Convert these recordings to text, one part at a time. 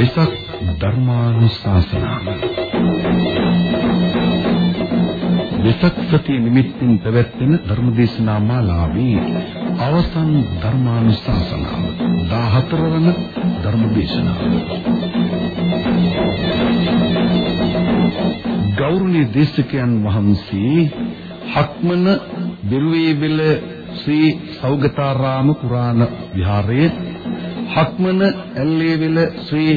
වෙසක් ධර්මානුශාසනාව. වෙසක් සතිය නිමිත්තෙන් පැවැත්වෙන ධර්මදේශනා මාලාවේ අවසන් ධර්මානුශාසනාව. 14 වන ධර්මදේශනාව. ගෞරවනීය දේශකයන් වහන්සේ හක්මන බිරුවේබෙල ශ්‍රී සෞගතාරාම පුරාණ විහාරයේ හක්මන ඇල්ලේවිල ශ්‍රී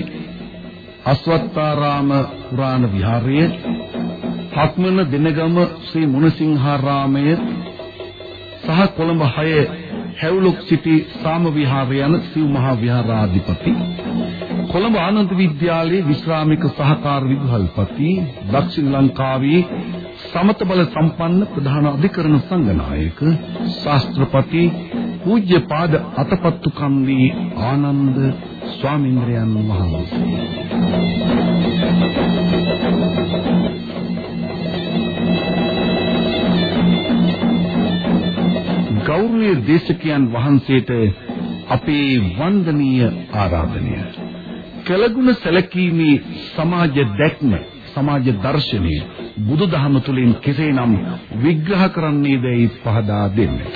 අස්වත්තාරාම පුරාණ විහාරයේ හක්මන දිනගම ශ්‍රී මුණසිංහාරාමය සහ කොළඹ 6 හැවුලුක් සිටි සාම විහාරය යන සිව් මහා විහාරාධිපති. කොළඹ ආනන්ද විද්‍යාලයේ විශ්‍රාමික සහකාර විදුහල්පති දක්ෂිණ ලංකාවේ සමත බල සම්පන්න ප්‍රධාන අධිකරණ සංඝනායක ශාස්ත්‍රපති පූජ්‍යපාද අතපත්තු කම්වි ආනන්ද ස්වාමීන්ද්‍රයන් වහන්සේ. ගෞරවනීය දේශකයන් වහන්සේට අපේ වන්දනීය ආරාධනය. කළගුණ සැලකීමේ සමාජ දැක්ම සමාජ දර්ශනය බුදුදහම තුළින් කෙසේනම් විග්‍රහ කරන්නේදයි පහදා දෙන්නට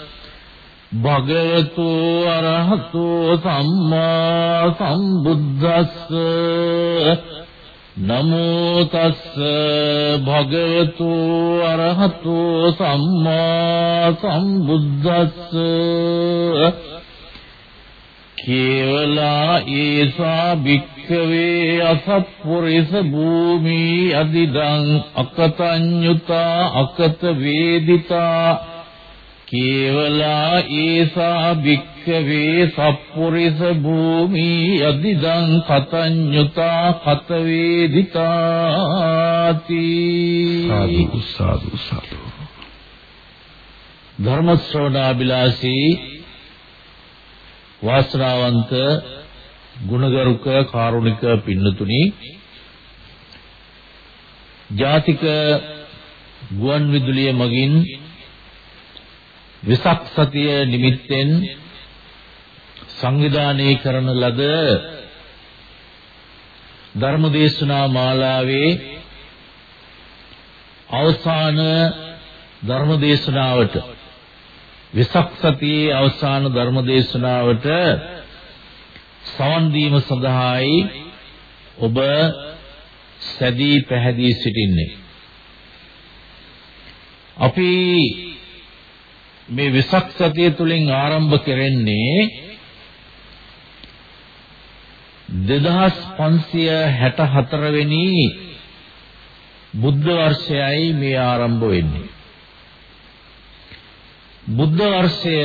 භගවතු අරහතෝ සම්මා සම්බුද්දස්ස. නමෝ තස්ස භගවතු අරහතෝ සම්මා සම්බුද්දස්ස. කේවලා ඒසා භික්ඛවේ අසප්පුරිස භූමි අදිදං අකතඤ්ඤුතා අකත වේදිතා කේවලා ඒසා භික්ඛවේ සප්පුරිස භූමි යදිදං කතඤ්ඤුතා කත වේදිතාති සාදු සාදු සාදු ධර්ම ශ්‍රවණාබිලාසී වාසනාවන්ත ගුණගරුක කාරුණික පින්නතුනි ජාතික ගුවන් විදුලිය මගින් විසක් සතිය නිමිත්තෙන් සංවිධානය කරන ලද ධර්මදේශනා මාලාවේ අවසාන ධර්මදේශනාවට විසක් සතියේ අවසාන ධර්මදේශනාවට සවන් දීම සඳහායි ඔබ සැදී පැහැදී සිටින්නේ. අපි මේ විසක් සතිය තුලින් ආරම්භ කෙරෙන්නේ 2564 වෙනි බුද්ධ වර්ෂයයි මේ ආරම්භ වෙන්නේ. බුද්ධ වර්ෂය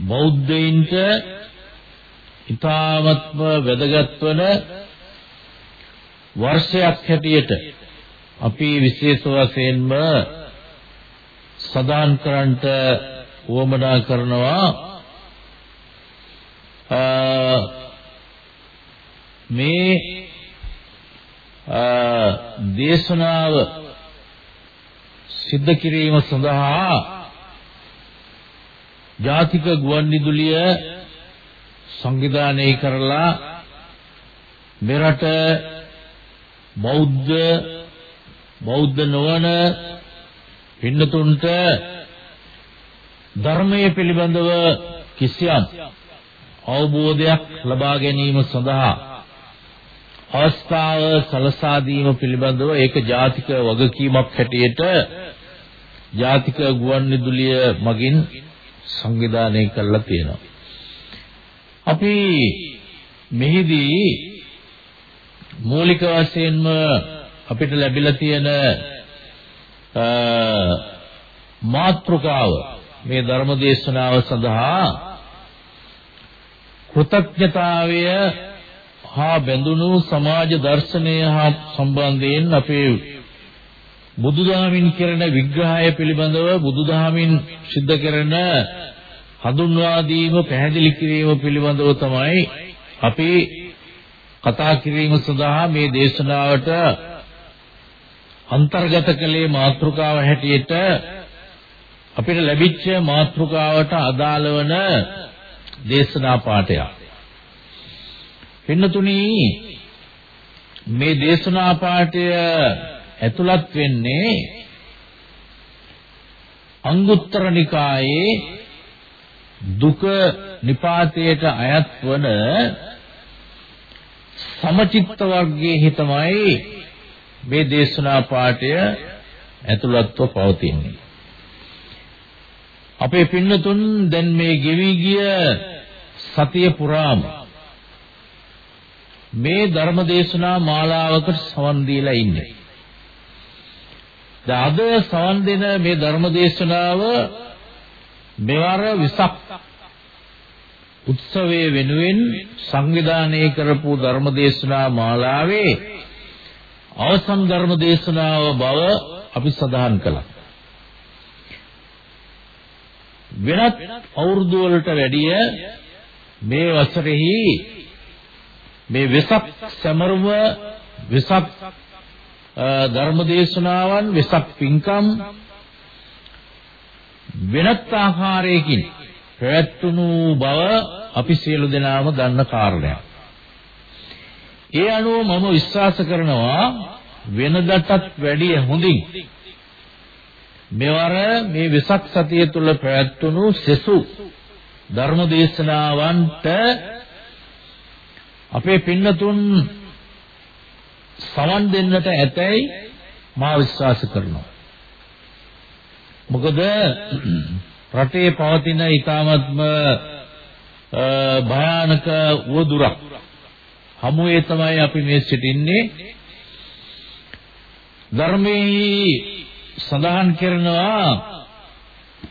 බෞද්ධයින්ට ඊ타ත්ම වැදගත් වන වර්ෂයක් හැටියට අපි විශේෂ වශයෙන්ම සදාන් කරන්නට උවමනා කරනවා. මේ දේශනාව සිද්ධ කිරීම සඳහා ජාතික ගුවන්විදුලිය සංවිධානය කරලා මෙරට බෞද්ධ බෞද්ධ නොවන පින්නතුන්ට ධර්මයේ පිළිබඳව කිසියම් අවබෝධයක් ලබා ගැනීම සඳහා අවස්ථාව සලසා දීම පිළිබඳව ඒක ජාතික වගකීමක් හැටියට ජාතික ගුවන්විදුලිය මගින් සංවිධානය කරලා තියෙනවා. අපි මෙහිදී මූලික වශයෙන්ම අපිට ලැබිලා තියෙන මාත්‍රකාව මේ ධර්ම දේශනාව සඳහා කෘතඥතාවය හා බැඳුණු සමාජ දර්ශනය හා සම්බන්ධයෙන් අපේ බුදුදහමින් කරන විග්‍රහය පිළිබඳව බුදුදහමින් සිද්ධ කරන හඳුන්වා දීම පැහැදිලි කිරීම පිළිබඳව තමයි අපි කතා කිරීම සඳහා මේ දේශනාවට අන්තර්ගත කළේ මාතෘකාව හැටියට අපිට ලැබිච්ච මාතෘකාවට අදාළ වන දේශනා පාඩයක්. පින්නතුනි මේ දේශනා පාඩය ඇතුළත් වෙන්නේ අංගුත්තර නිකායේ දුක නිපාතයට අයත් වන සමචිත්ත වර්ගයේ තමයි මේ දේශනා පාඩය ඇතුළත්ව පවතින්නේ. අපේ පින්නතුන් දැන් මේ ගෙවි ගිය සතිය පුරාම මේ ධර්ම දේශනා මාලාවකට සවන් දීලා ඉන්නේ. අද සවන් දෙන මේ ධර්ම දේශනාව මෙවර විසක් උත්සවයේ වෙනුවෙන් සංවිධානය කරපු ධර්ම දේශනා මාලාවේ අවසන් ධර්ම දේශනාව බව අපි සඳහන් කළා. වෙනත් අවුරුදු වලට වැඩිය මේ වසරෙහි මේ වෙසක් සමරුව වෙසක් ධර්ම දේශනාවන් වෙසක් පින්කම් වෙනත් ආකාරයකින් පැවැත්වුණු බව අපි සියලු දෙනාම දන්න කාරණයක්. ඒ අනුව මම විශ්වාස කරනවා වෙනදටත් වැඩිය හොඳින් මෙවර මේ වෙසක් සතිය තුල පැවැත්වුණු සෙසු ධර්ම දේශනාවන්ට අපේ පින්නතුන් සවන් දෙන්නට ඇතැයි මා විශ්වාස කරනවා. මොකද රටේ පවතින ඊ타මත්ම භයානක උවදුරක් හමුවේ තමයි අපි මේ සිටින්නේ ධර්මයේ සඳහන් කරනවා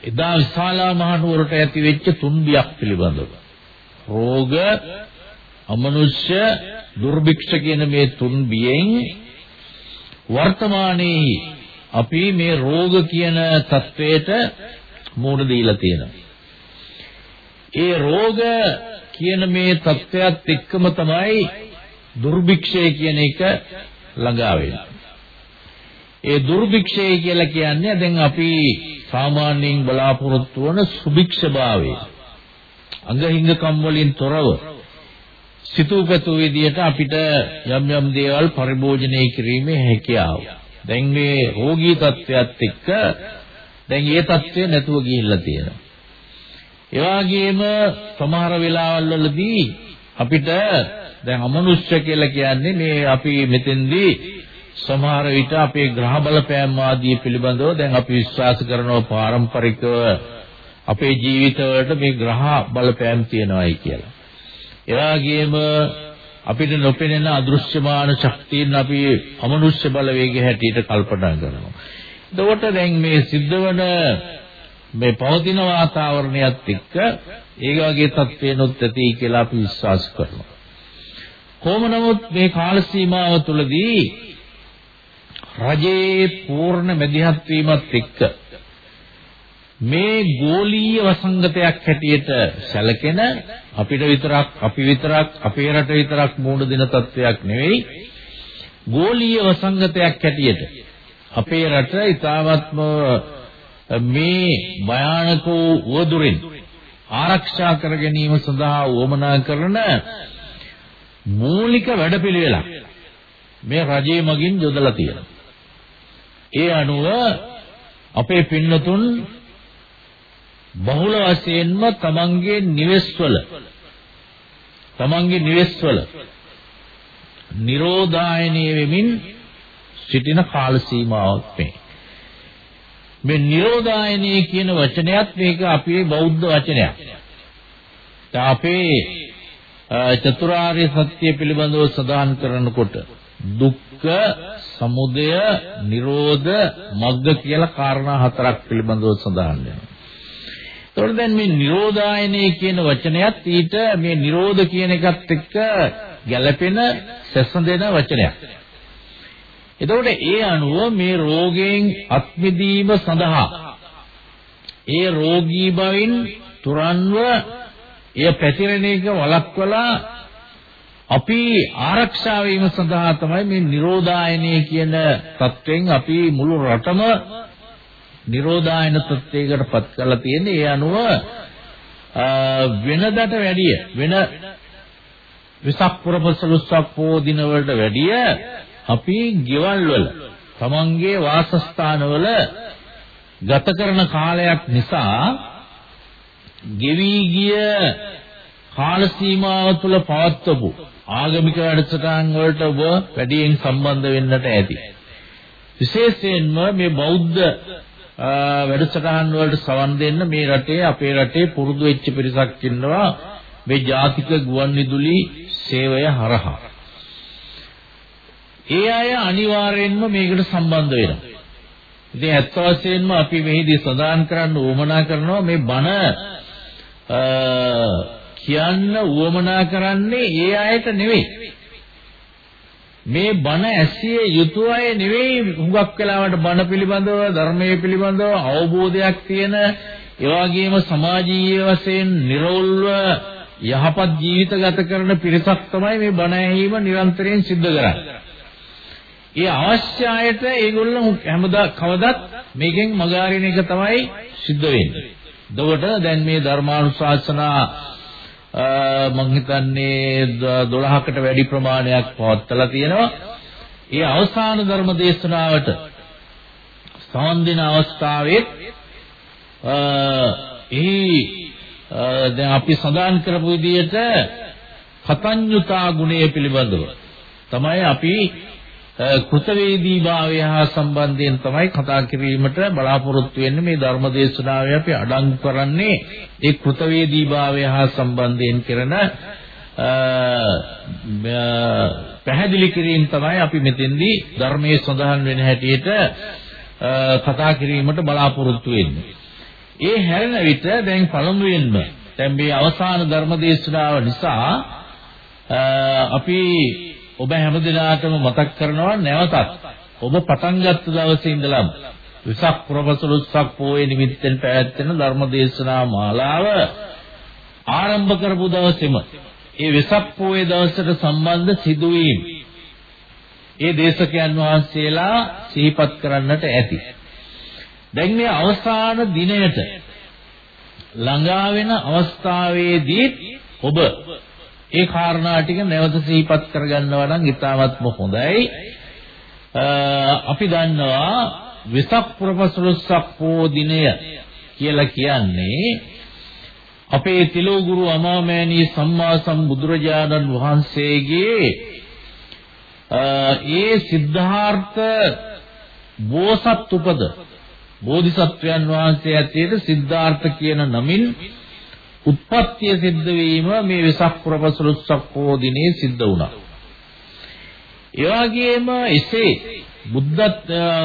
එදා විශාලා මහනුවරට ඇති වෙච්ච තුන්බියක් පිළිබඳව රෝග අමනුෂ්‍ය දුර්භික්ෂ කියන මේ තුන්බියෙන් වර්තමානයේ අපි මේ රෝග කියන தത്വයට මූණ දීලා තියෙනවා. ඒ රෝග කියන මේ தත්වයක් එක්කම තමයි දුර්භික්ෂය කියන එක ළඟා වෙන්නේ. ඒ දුර්භික්ෂය කියලා කියන්නේ දැන් අපි සාමාන්‍යයෙන් බලාපොරොත්තු වන සුභික්ෂභාවය. අංගහිංගකම් වලින් තොරව සිතූපතු විදියට අපිට යම් යම් දේවල් පරිභෝජනය කිරීමේ හැකියාව. දැන් මේ රෝගී තත්ත්වයක් එක්ක දැන් මේ තත්ත්වය නැතුව ගිහිල්ලා තියෙනවා. ඒ වගේම සමහර වෙලාවල් වලදී අපිට දැන් අමනුෂ්‍ය කියලා කියන්නේ මේ අපි මෙතෙන්දී සමහර විට අපේ ග්‍රහ බලපෑම් ආදී පිළිබඳව දැන් අපි විශ්වාස කරනවා පාරම්පරිකව අපේ ජීවිතවලට මේ ග්‍රහ බලපෑම් තියෙනවායි කියලා. ඒ වගේම අපිට නොපෙනෙන අදෘශ්‍යමාන ශක්තියන් අපි අමනුෂ්‍ය බලවේගය හැටියට කල්පනා කරනවා. එතකොට දැන් මේ සිද්ධවන මේ පවතින වාතාවරණයත් එක්ක ඒ වගේ තත්ත්වෙනොත් ඇති කියලා අපි විශ්වාස කරනවා. කොහොම නමුත් මේ කාල සීමාව තුළදී රජයේ පූර්ණ මැදිහත් වීමත් එක්ක මේ ගෝලීය වසංගතයක් හැටියට සැලකෙන අපිට විතරක් අපි විතරක් අපේ රට විතරක් මූණ දෙන තත්වයක් නෙවෙයි ගෝලීය වසංගතයක් හැටියට අපේ රට ඊ타වත්ම මේ භයානක වදුරින් ආරක්ෂා කර ගැනීම සඳහා වමනා කරන මූලික වැඩපිළිවෙලක් මේ රජයේ මගින් යොදලා තියෙනවා. ඒ අනුව අපේ පින්නතුන් බහුල වශයෙන්ම තමන්ගේ නිවෙස්වල තමන්ගේ නිවෙස්වල නිරෝධායනීය වෙමින් සිටින කාල සීමාවක් මේ. මේ නිරෝධායනීය කියන වචනයත් මේක අපේ බෞද්ධ වචනයක්. අපේ චතුරාර්ය සත්‍ය පිළිබඳව සඳහන් කරනකොට දුක්ඛ, සමුදය, නිරෝධ, මග්ග කියලා කාරණා හතරක් පිළිබඳව සඳහන් වෙනවා. එතකොට දැන් මේ නිරෝධායනේ කියන වචනයත් ඊට මේ නිරෝධ කියන එකත් එක්ක ගැළපෙන සැසඳෙන වචනයක්. එතකොට ඒ අනුව මේ රෝගයෙන් අත්මිදීම සඳහා ඒ රෝගී බවින් තුරන්ව එය පැතිරෙන එක වළක්වලා අපි ආරක්ෂා වීම සඳහා තමයි මේ නිරෝධායනය කියන தත්වෙන් අපි මුළු රටම නිරෝධායන තත්ත්වයකට පත් කරලා තියෙන්නේ. ඒ අනුව වෙනදට වැඩිය වෙන විසක් පුරපසලුස්සක් පෝ දිනවලට වැඩිය අපි ගෙවල් වල තමන්ගේ වාසස්ථානවල ගත කරන කාලයක් නිසා ගෙවි ගිය කාල සීමාව තුළ පවත්වපු ආගමික වැඩසටහන් වලට ඔබ වැඩියෙන් සම්බන්ධ වෙන්නට ඇති. විශේෂයෙන්ම මේ බෞද්ධ වැඩසටහන් වලට සවන් දෙන්න මේ රටේ අපේ රටේ පුරුදු වෙච්ච පිරිසක් ඉන්නවා මේ ජාතික ගුවන්විදුලි සේවය හරහා. ඒ අය අනිවාර්යයෙන්ම මේකට සම්බන්ධ වෙනවා. ඉතින් ඇත්ත වශයෙන්ම අපි මෙහිදී සඳහන් කරන්න උවමනා කරනවා මේ බණ කියන්න උවමනා කරන්නේ ඒ අයට නෙවෙයි. මේ බණ ඇසිය යුතු අය නෙවෙයි හුඟක් වෙලාවට බණ පිළිබඳව ධර්මයේ පිළිබඳව අවබෝධයක් තියෙන ඒ වගේම සමාජීය වශයෙන් නිර්වෘල්ව යහපත් ජීවිත ගත කරන පිරිසක් තමයි මේ බණ ඇහිීම නිරන්තරයෙන් සිද්ධ කරන්නේ. ඒ අවශ්‍ය අයට ඒගොල්ලෝ හැමදා කවදත් මේකෙන් මගහරින එක තමයි සිද්ධ වෙන්නේ. දොවට දැන් මේ ධර්මානුශාසනා මම හිතන්නේ 12කට වැඩි ප්‍රමාණයක් පවත්ලා තියෙනවා. ඒ අවසාන ධර්ම දේශනාවට සමන් දෙන අවස්ථාවේ එහි දැන් අපි සඳහන් කරපු විදිහට කතඤ්ඤුතා ගුණය පිළිබඳව තමයි අපි කෘතවේදී භාවය හා සම්බන්ධයෙන් තමයි කතා කිරීමට බලාපොරොත්තු වෙන්නේ මේ ධර්ම දේශනාවේ අපි අඩංගු කරන්නේ ඒ කෘතවේදී භාවය හා සම්බන්ධයෙන් කරන පැහැදිලි කිරීම තමයි අපි මෙතෙන්දී ධර්මයේ සඳහන් වෙන හැටියට කතා කිරීමට බලාපොරොත්තු වෙන්නේ. ඒ හැරෙන විට දැන් පළමුවෙන්ම දැන් මේ අවසාන ධර්ම දේශනාව නිසා අපි ඔබ හැමදිනාටම මතක් කරනවා නැවතත් ඔබ පටන් ගත්ත දවසේ ඉඳලම විසක් ප්‍රවසලුස්සක් පොයේ නිමිත්තෙන් පැවැත්වෙන ධර්ම දේශනා මාලාව ආරම්භ කරපු දවසේම ඒ විසක් පොයේ දවසට සම්බන්ධ සිදුවීම් ඒ දේශකයන් වහන්සේලා සිහිපත් කරන්නට ඇති. දැන් මේ අවසාන දිනයට ළඟා වෙන අවස්ථාවේදී ඔබ ඒ කාරණා ටික නැවත සිහිපත් කරගන්නවා නම් ඉතාමත්ම හොඳයි. අපි දන්නවා විසක් ප්‍රපසලොස්සක් පෝ දිනය කියලා කියන්නේ අපේ තිලෝගුරු අමාමෑණී සම්මා සම්බුදුරජාණන් වහන්සේගේ ඒ සිද්ධාර්ථ බෝසත් උපද බෝධිසත්වයන් වහන්සේ ඇතුළේ සිද්ධාර්ථ කියන නමින් උත්පත්තිය සිද්ධ වීම මේ වෙසක් පුරපසළොස්වක දිනේ සිද්ධ වුණා. ඒ වගේම එසේ බුද්ධ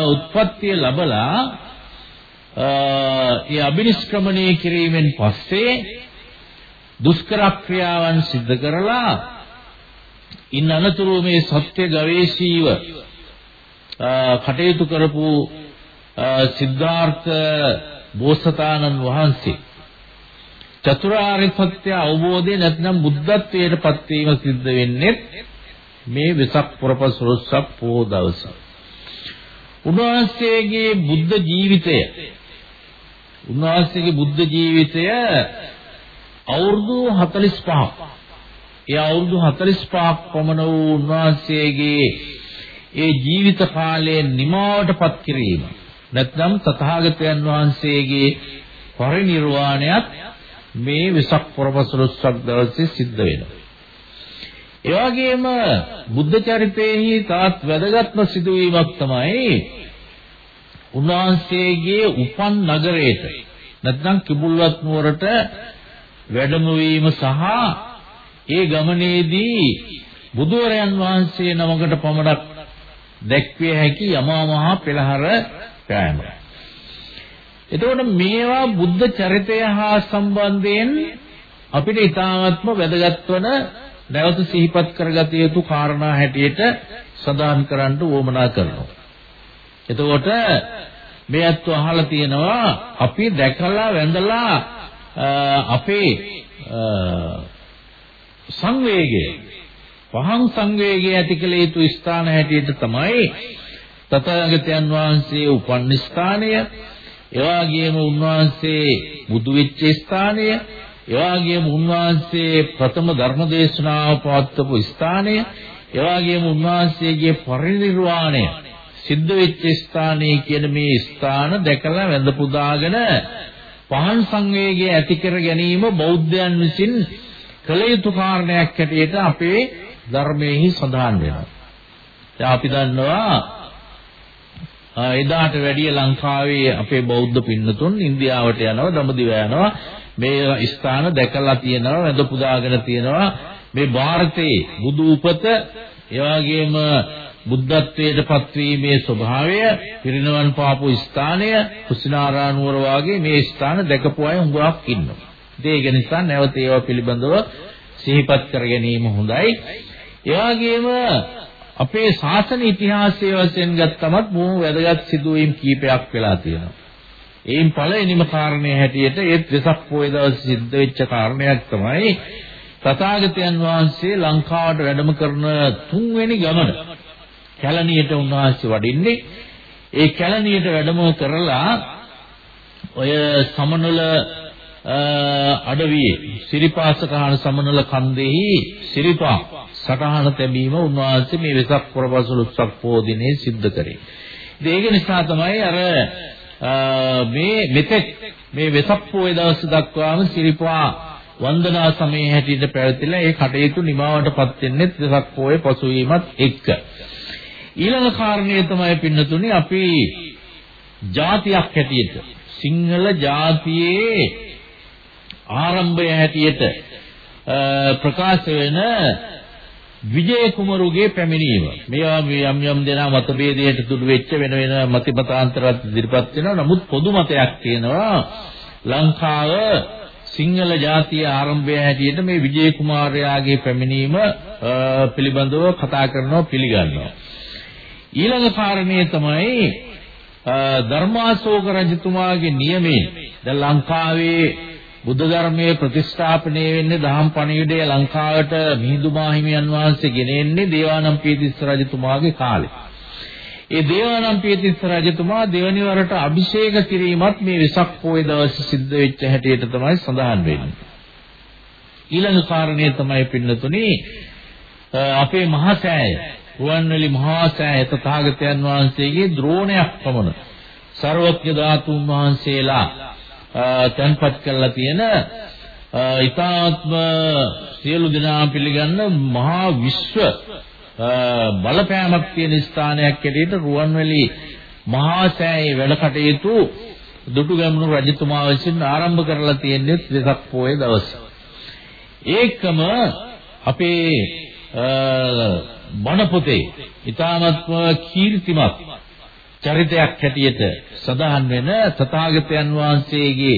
උත්පත්තිය ලැබලා ඒ අබිනිෂ්ක්‍රමණය කිරීමෙන් පස්සේ දුෂ්කර ක්‍රියාවන් සිද්ධ කරලා ඉන් අනතුරු මේ සත්‍ය ගවේෂීව කටයුතු කරපු සිද්ධාර්ථ බෝසතාණන් වහන්සේ චතුරාර්ය සත්‍ය අවබෝධය නැත්නම් බුද්ධත්වයට පත්වීම සිද්ධ වෙන්නේ මේ වෙසක් පුරපසළොස්වක පොහොව දවස. උන්වහන්සේගේ බුද්ධ ජීවිතය උන්වහන්සේගේ බුද්ධ ජීවිතය අවුරුදු 45ක්. ඒ අවුරුදු 45ක් පමණ වූ උන්වහන්සේගේ ඒ ජීවිත කාලයේ නිමාවටපත් කිරීම නැත්නම් තථාගතයන් වහන්සේගේ පරිනිර්වාණයත් මේ විසක් පුරපසළොස්වක දවසේ සිද්ධ වෙනවා. ඒ වගේම බුද්ධ චරිතයේහි තාත් වැදගත්ම සිදුවීමක් තමයි උන්වහන්සේගේ උපන් නගරයට නැත්නම් කිඹුල්වත් නුවරට වැඩම වීම සහ ඒ ගමනේදී බුදුරයන් වහන්සේ නමකට පමණක් දැක්විය හැකි යමා මහා පෙළහර පෑම. එතකොට මේවා බුද්ධ චරිතය හා සම්බන්ධයෙන් අපිට ඊ타ත්ම වැදගත් වන නැවත සිහිපත් කරගත යුතු කාරණා හැටියට සඳහන් කරන්න උවමනා කරනවා. එතකොට මේ අත්ව අහලා තියෙනවා අපි දැකලා වැඳලා අපේ සංවේගය පහන් සංවේගය ඇති කළ යුතු ස්ථාන හැටියට තමයි තථාගතයන් වහන්සේ උපන් ස්ථානය එවාගේම උන්වහන්සේ බුදු වෙච්ච ස්ථානය එවාගේම උන්වහන්සේ ප්‍රථම ධර්ම දේශනාව පවත්වපු ස්ථානය එවාගේම උන්වහන්සේගේ පරිනිර්වාණය සිද්ධ වෙච්ච ස්ථානයේ කියන මේ ස්ථාන දැකලා වැඳ පුදාගෙන පහන් සංවේගය ඇති කර ගැනීම බෞද්ධයන් විසින් කළ යුතු කාරණයක් හැටියට අපේ ධර්මයේ සඳහන් වෙනවා. දැන් අපි දන්නවා එදාට වැඩිය ලංකාවේ අපේ බෞද්ධ පින්නතුන් ඉන්දියාවට යනවා දඹදිව යනවා මේ ස්ථාන දැකලා තියෙනවා වැඳ පුදාගෙන තියෙනවා මේ ಭಾರತයේ බුදු උපත එවාගෙම බුද්ධත්වයට පත්වීමේ ස්වභාවය පිරිනවන් පාපු ස්ථානය කුසිනාරානුවර වාගේ මේ ස්ථාන දැකපු අය හුඟක් ඉන්නවා. ඒක නිසා නැවත ඒවා පිළිබඳව සිහිපත් කර ගැනීම හොඳයි. එවාගෙම අපේ ශාසන ඉතිහාසයේ වශයෙන් ගත්තමත් බොහෝ වැදගත් සිදුවීම් කීපයක් වෙලා තියෙනවා. ඒන් පළවෙනිම කාරණේ හැටියට ඒ වෙසක් පොය දවසේ සිද්ධ වෙච්ච කාරණයක් තමයි තථාගතයන් වහන්සේ ලංකාවට වැඩම කරන තුන්වෙනි ගමන. කැලණියට උන්වහන්සේ වඩින්නේ. ඒ කැලණියට වැඩම කරලා ඔය සමනල අඩවියේ සිරිපාසකහන සමනල කන්දෙහි සිරිපා සටහන තැබීම උන්වහන්සේ මේ වෙසක් පුරපසළොස්වක පොහොය දිනේ සිද්ධ කරේ. ඒක නිසා තමයි අර මේ මෙතෙක් මේ වෙසක් පොහොය දවස් දක්වාම සිරිපා වන්දනා සමයේ හැටියට පැවතිලා ඒ කටයුතු නිමාවටපත් වෙන්නේ වෙසක් පොහොය පසුවීමත් එක්ක. ඊළඟ කාරණය තමයි පින්නතුනි අපි ජාතියක් හැටියට සිංහල ජාතියේ ආරම්භය හැටියට ප්‍රකාශ වෙන විජය කුමරුගේ පැමිණීම මේවා යම් යම් දෙනා මතභේදයට තුඩු වෙච්ච වෙන වෙන මතිමතාන්තරات ඉදිරිපත් වෙනවා. නමුත් පොදු මතයක් තියෙනවා. ලංකාව සිංහල ජාතිය ආරම්භය හැටියට මේ විජය කුමාරයාගේ පැමිණීම පිළිබඳව කතා කරනවා පිළිගන්නවා. ඊළඟ කාරණේ තමයි ධර්මාශෝක රජතුමාගේ නියමයෙන් දැන් ලංකාවේ බුද්ධ ධර්මයේ ප්‍රතිස්ථාපනය වෙන්නේ දහම් පණිවිඩය ලංකාවට මිහිඳු මාහිමියන් වහන්සේ ගෙනෙන්නේ දේවානම්පියතිස්ස රජතුමාගේ කාලේ. ඒ දේවානම්පියතිස්ස රජතුමා දෙවනි වරට අභිෂේක කිරීමත් මේ වෙසක් පොයේ දවසේ සිද්ධ වෙච්ච හැටියට තමයි සඳහන් වෙන්නේ. ඊළඟ කාරණය තමයි පින්නතුනි අපේ මහා සෑය රුවන්වැලි මහා සෑය තථාගතයන් වහන්සේගේ ද්‍රෝණයක් පමණ සර්වඥ ධාතුන් වහන්සේලා තැන්පත් කරලා තියෙන ඊ타ත්ම සියලු දෙනා පිළිගන්න මහා විශ්ව බලපෑමක් තියෙන ස්ථානයක් ඇටියට රුවන්වැලි මහා සෑයේ වැඩ කටයුතු දුටුගැමුණු රජතුමා විසින් ආරම්භ කරලා තියෙන්නේ වෙසක් පොයේ දවසේ. ඒකම අපේ බණ පොතේ ඊ타ත්ම කීර්තිමත් චරිතයක් හැටියට සඳහන් වෙන තථාගතයන් වහන්සේගේ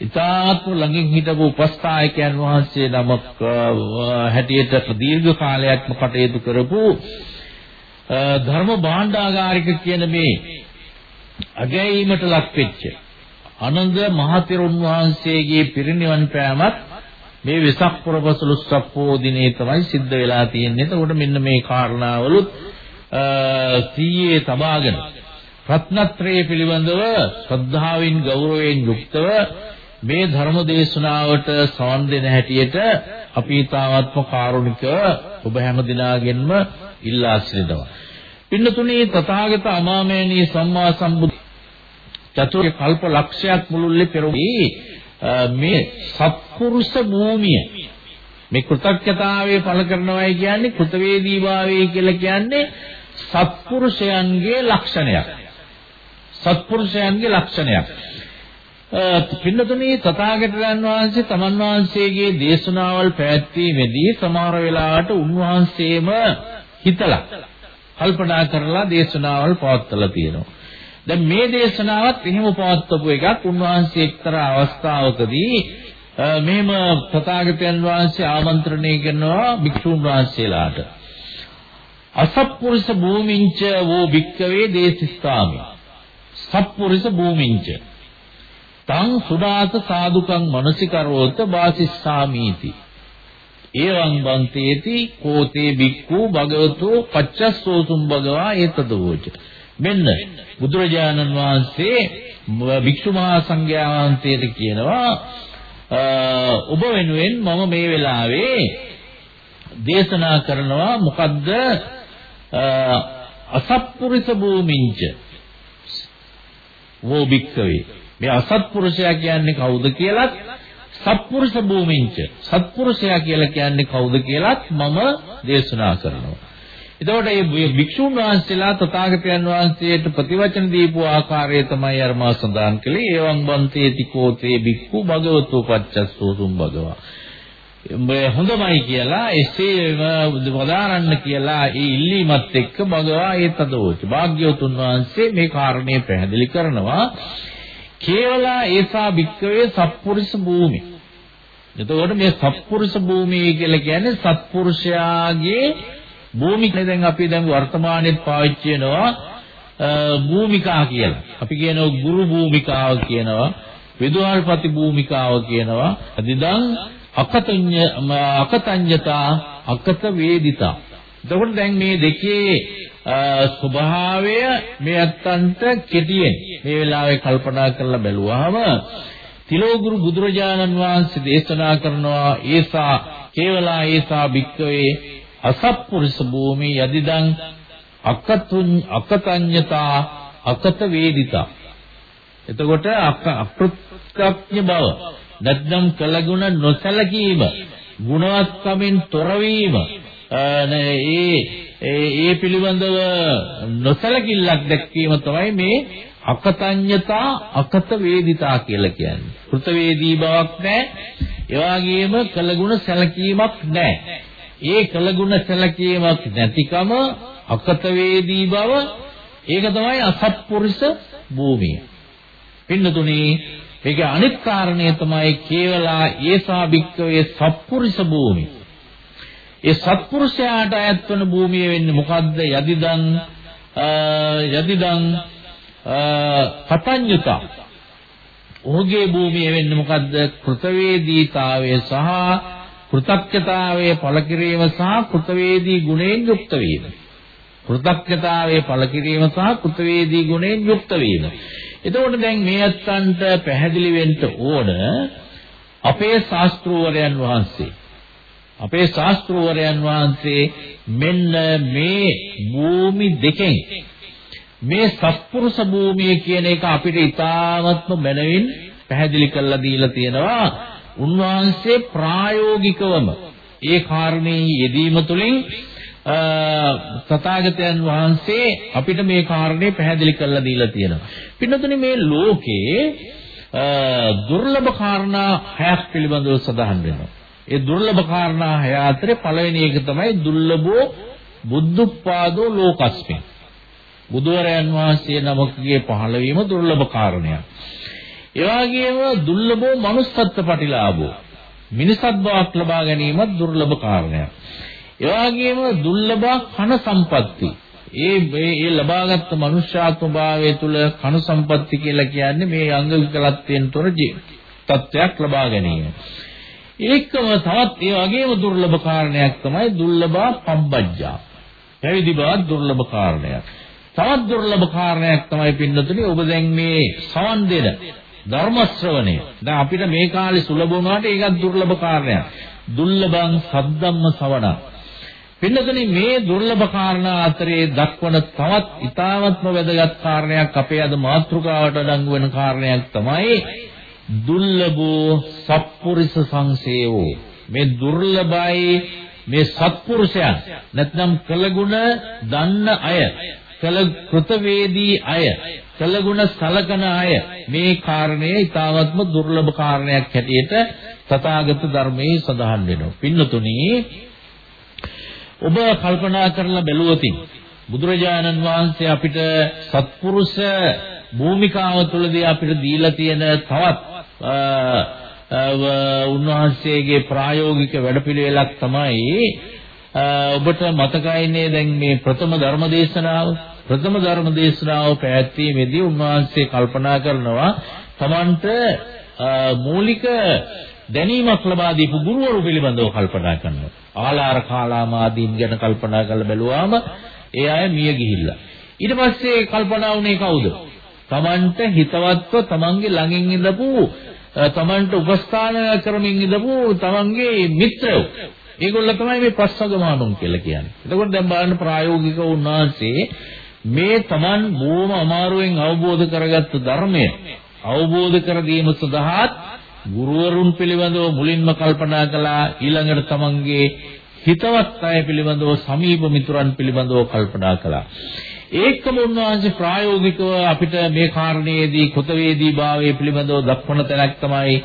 ඉතාත්ම ළඟින් හිටපු උපස්ථායකයන් වහන්සේ නමක් හැටියට දීර්ඝ කාලයක්ම කටයුතු කරපු ධර්ම භාණ්ඩාගාරික කියන මේ අගැයීමට ලක් වෙච්ච ආනන්ද මහතෙරුන් වහන්සේගේ පිරිනිවන් පෑමත් මේ වෙසක් පුරපසළොස්වක දිනේ තමයි සිද්ධ වෙලා තියෙන්නේ. එතකොට මෙන්න මේ කාරණාවලුත් සීයේ තබාගෙන රත්නත්‍රයේ පිළිබඳව ශ්‍රද්ධාවෙන් ගෞරවයෙන් යුක්තව මේ ධර්ම දේශනාවට සවන් දෙන හැටියට අපි තාවත්ම කාරුණිකව ඔබ හැම දිනාගෙන්ම ඉල්ලා සිටිනවා. පින්නතුනේ තථාගත අමාමේනී සම්මා සම්බුද්ධ චතුර්ය කල්ප ලක්ෂයක් මුළුල්ලේ පෙරදී මේ සත්පුරුෂ භූමිය මේ කෘතඥතාවයේ පළ කරනවායි කියන්නේ කෘතවේදීභාවය කියලා කියන්නේ සත්පුරුෂයන්ගේ ලක්ෂණයක්. සත්පුරුෂයන්ගේ ලක්ෂණයක්. පින්නතුනී තථාගතයන් වහන්සේ තමන් වහන්සේගේ දේශනාවල් පැවැත්වීමේදී සමහර වෙලාවට උන්වහන්සේම හිතලා කල්පනා කරලා දේශනාවල් පවත්වලා තියෙනවා. දැන් මේ දේශනාවත් එහෙම පවත්වපු එකක් උන්වහන්සේ එක්තරා අවස්ථාවකදී මෙහෙම තථාගතයන් වහන්සේ ආමන්ත්‍රණය කරනවා භික්ෂුන් වහන්සේලාට අසත්පුරුෂ භූමිංච වූ භික්කවේ දේශිස්ථාමි සත්පුරුෂ භූමිංච. තං සුදාස සාදුකං මනසිකරෝත වාසිස්සාමීති. එවං බන්තේති කෝතේ බික්ඛු භගවතු පච්චස්සෝසුම් භගවා ඒතදෝච මෙන්න බුදුරජාණන් වහන්සේ භික්ෂු මහා සංඝයා වහන්සේට කියනවා ඔබ වෙනුවෙන් මම මේ වෙලාවේ දේශනා කරනවා මොකද්ද? අසත්පුරුෂ භූමිංච. වෝ භික්ඛවේ මේ අසත්පුරුෂයා කියන්නේ කවුද කියලත් සත්පුරුෂ භූමිංච සත්පුරුෂයා කියලා කියන්නේ කවුද කියලත් මම දේශනා කරනවා. එතකොට මේ භික්ෂුන් වහන්සේලා තථාගතයන් වහන්සේට ප්‍රතිවචන දීපු ආකාරය තමයි අර මා සඳහන් කළේ. එවං බන්තේති කෝතේ භික්ඛු භගවතු පච්චස්සෝතුම් භගවා. මේ හොඳමයි කියලා එසේ වදාරන්න කියලා ඒ ඉල්ලීමත් එක්ක භගවා ඒ තදෝච. භාග්‍යවතුන් වහන්සේ මේ කාරණේ පැහැදිලි කරනවා. කේවලා ඒසා භික්කවේ සත්පුරුෂ භූමි. එතකොට මේ සත්පුරුෂ භූමිය කියලා කියන්නේ සත්පුරුෂයාගේ භූමිකනේ දැන් අපි දැන් වර්තමානයේත් පාවිච්චි වෙනවා භූමිකා කියලා. අපි කියනවා ගුරු භූමිකාව කියනවා, විදුහල්පති භූමිකාව කියනවා. අදිදන් අකතඤ්ඤ අකතඤ්ඤතා අකත වේදිතා. එතකොට දැන් මේ දෙකේ ස්වභාවය මේ අත්තන්ට කෙටියෙන් මේ වෙලාවේ කල්පනා කරලා බැලුවාම තිලෝගුරු බුදුරජාණන් වහන්සේ දේශනා කරනවා ඒසා කේවලා ඒසා භික්කවේ අසත්පුරුෂ භූමි යදිදං අකතුන් අකතඤ්ඤතා අකත වේදිතා එතකොට අපෘත්‍ඥ බව නැත්නම් කළගුණ නොසලකීම ගුණවත්කමින් තොරවීම ඒ ඒ පිළිබඳව නොසලකිල්ලක් දැක්වීම තමයි මේ අකතඤ්ඤතා අකත වේදිතා කියලා කියන්නේ. කෘතවේදී බවක් නැහැ. ඒ වගේම කළගුණ සැලකීමක් නැහැ. ඒ කළගුණ සැලකීමක් නැතිකම අකත වේදී බව ඒක තමයි අසත්පුරුෂ භූමිය. පින්නතුනේ ඒකේ අනිත් කාරණය තමයි කේවලා ඒසා භික්කවේ සත්පුරුෂ භූමිය. ඒ සත්පුරුෂයාට අයත් වන භූමිය වෙන්නේ මොකද්ද? යදිදං යදිදං පතඤ්ඤත. ඔහුගේ භූමිය වෙන්නේ මොකද්ද? කෘතවේදීතාවය සහ කෘතඥතාවයේ පළ කිරීම සහ කෘතවේදී ගුණයෙන් යුක්ත වීම. කෘතඥතාවයේ පළ කිරීම සහ කෘතවේදී ගුණයෙන් යුක්ත වීම. එතකොට දැන් මේ අත්තන්ට පැහැදිලි වෙන්න ඕන අපේ ශාස්ත්‍රවරයන් වහන්සේ. අපේ ශාස්ත්‍රවරයන් වහන්සේ මෙන්න මේ භූමි දෙකෙන් මේ සත්පුරුෂ භූමිය කියන එක අපිට ඉතාමත්ම මනවින් පැහැදිලි කරලා දීලා තියෙනවා. උන්වහන්සේ ප්‍රායෝගිකවම ඒ කාරණේ යෙදීම තුළින් තථාගතයන් වහන්සේ අපිට මේ කාරණේ පැහැදිලි කරලා දීලා තියෙනවා. පින්නතුනේ මේ ලෝකේ දුර්ලභ කාරණා හයක් පිළිබඳව සඳහන් වෙනවා. ඒ දුර්ලභ කාරණා හය අතරේ පළවෙනි එක තමයි දුර්ලභෝ බුද්ධුප්පාදෝ ලෝකස්මි. බුදුවරයන් වහන්සේ නමකගේ පහළවීම දුර්ලභ කාරණයක්. ඒ වගේම දුර්ලභෝ manussත්ත්ව ප්‍රතිලාභෝ මිනිසත් බවක් ලබා ගැනීමත් දුර්ලභ කාරණයක්. ඒ වගේම දුර්ලභ කන සම්පatti. ඒ මේ ලබාගත් මනුෂ්‍යාත්ම භාවය තුල කන සම්පatti කියලා කියන්නේ මේ අංග විකලත්වයෙන් තොර තත්ත්වයක් ලබා ගැනීම. ඒකම තවත් ඒ වගේම දුර්ලභ කාරණයක් තමයි දුර්ලභ පම්බජ්ජා. පැවිදි බව දුර්ලභ කාරණයක්. තවත් දුර්ලභ කාරණයක් තමයි පින්නතුනි ඔබ දැන් මේ සවන් දෙන ධර්ම ශ්‍රවණය. දැන් අපිට මේ කාලේ සුලභ වුණාට ඒකත් දුර්ලභ කාරණයක්. දුර්ලභං සද්දම්ම සවණ. පින්නතුනි මේ දුර්ලභ කාරණා අතරේ දක්වන තවත් ඊ타ත්ම වැදගත් කාරණයක් අපේ අද මාතෘකාවට අඩංගු වෙන කාරණයක් තමයි දුර්ලභෝ සත්පුරුෂ සංසේවෝ. මේ දුර්ලභයි මේ සත්පුරුෂයන්. නැත්නම් කළගුණ දන්න අය කළ කෘතවේදී අය කළගුණ සලකන අය. මේ කාරණය ඊ타වත්ම දුර්ලභ කාරණයක් හැටියට තථාගත ධර්මයේ සඳහන් වෙනවා. පින්නතුනි ඔබ කල්පනා කරලා බැලුවොතින් බුදුරජාණන් වහන්සේ අපිට සත්පුරුෂ භූමිකාව තුළදී අපිට දීලා තියෙන තවත් උන්වහන්සේගේ ප්‍රායෝගික වැඩපිළිවෙලක් තමයි ඔබට මතකයිනේ දැන් මේ ප්‍රථම ධර්ම දේශනාව ප්‍රථම ධර්ම දේශනාව පැවැත්වීමේදී උන්වහන්සේ කල්පනා කරනවා Tamanට මූලික දැනීමක් ලබා දීපු ගුරුවරු පිළිබඳව කල්පනා කරනවා. ආලාර කාලාම ආදීන් ගැන කල්පනා කරලා බැලුවාම ඒ අය මිය ගිහිල්ලා. ඊට පස්සේ කල්පනා වුණේ කවුද? Tamanට හිතවත්ව Tamanගේ ළඟින් ඉඳපු Tamanට උපස්ථාන කරමින් ඉඳපු Tamanගේ මිත්‍රයෝ. ඒගොල්ල තමයි මේ පස්සගමානුන් කියලා කියන්නේ. එතකොට දැන් බලන්න ප්‍රායෝගිකව උන්වහන්සේ මේ Taman බොහොම අමාරුවෙන් අවබෝධ කරගත්ත ධර්මය අවබෝධ කර දීම සඳහාත් ගුරුවරුන් පිළිබඳව මුලින්ම කල්පනා කළා ඊළඟට තමන්ගේ හිතවත් අය පිළිබඳව සමීප මිතුරන් පිළිබඳව කල්පනා කළා ඒකම උන්වහන්සේ ප්‍රායෝගිකව අපිට මේ කාරණේදී කෘතවේදී භාවයේ පිළිබඳව දක්වන තැනක් තමයි